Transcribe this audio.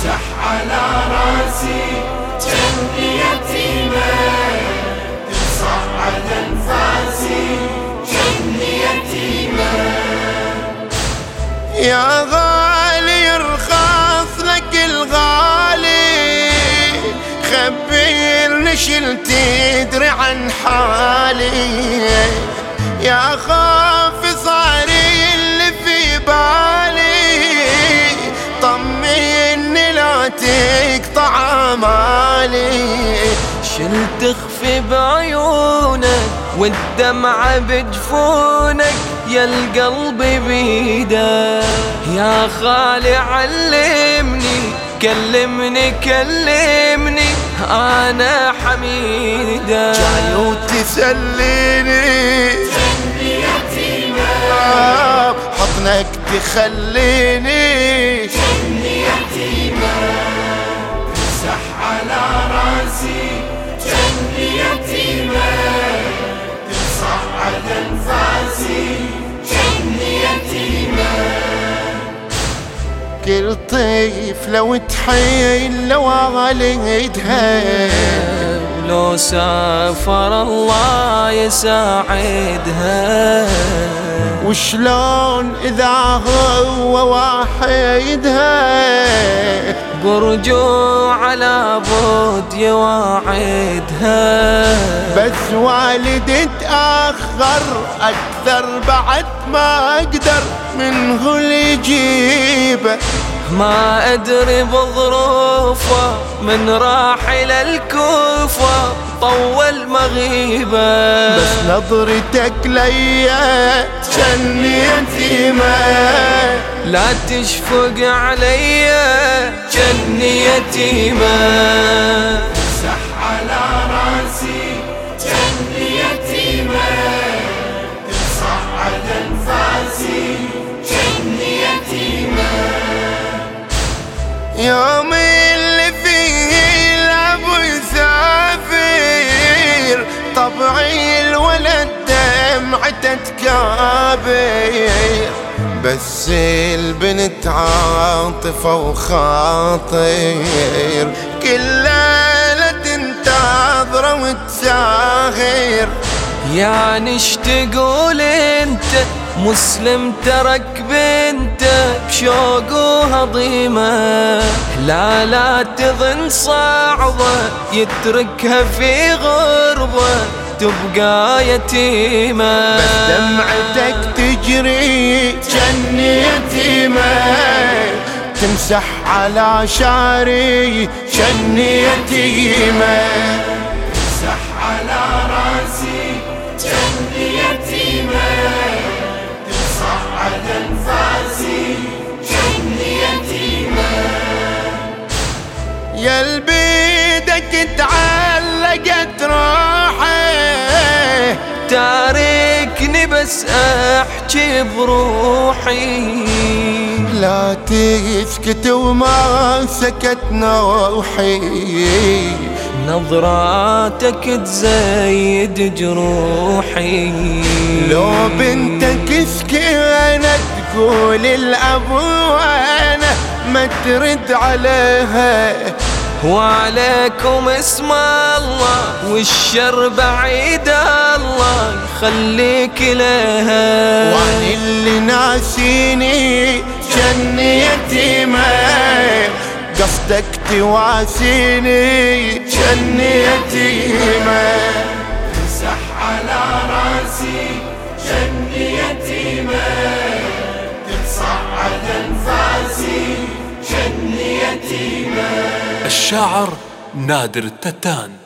امسح على راسي كم يتيمة امسح على انفاسي كم يتيمة يا غالي ارخص لك الغالي خبرني شلت تدري عن حالي. يا غالي تقطع مالي شل تخفي بعيونك والدمعة بجفونك يا القلب بيده. يا خالي علمني كلمني كلمني أنا حميدة. جاي وتسليني. حضنك تخليني. كل طيف لو تحيل لو والدها لو سافر الله يساعدها. وشلون إذا هو واحدها؟ برجوع على بود يواعدها بس والدي تأخر أكثر بعد ما أقدر. من هو ما أدري بظروفه من راح إلى الكوفة طول مغيبة. بس نظرتك ليا كان يتيمة لا تشفق عليا جني يتيمة طبعي الولد دمعته تكابر بس البنت عاطفة وخاطر كل ليلة تنتظره وتساهر. يعني تقول انت مسلم ترك بنته بشوق وهضيمة لا لا تظن صعبة يتركها في غربة. تبقى يتيمة. بس دمعتك تجري جن يتيمة. تمسح على شعري جن يتيمة. مسح على راسي جني يتيمة. تصعد انفاسي جني يتيمة. يا البيدك تعلقت روحي تاركني بس أحكي بروحي. لا تسكت وما سكت نوحي. نظراتك تزيد جروحي. لو بنتك سكينة تقول الأب وأنا ما ترد عليها. وعليكم اسم الله والشر بعيد الله يخليك لها وعن اللي ناسيني جن يتيمة قصدك تواسيني جن يتيمة مسح على راسي جني يتيمة تصعد انفاسي جني يتيمة الشاعر نادر التتان.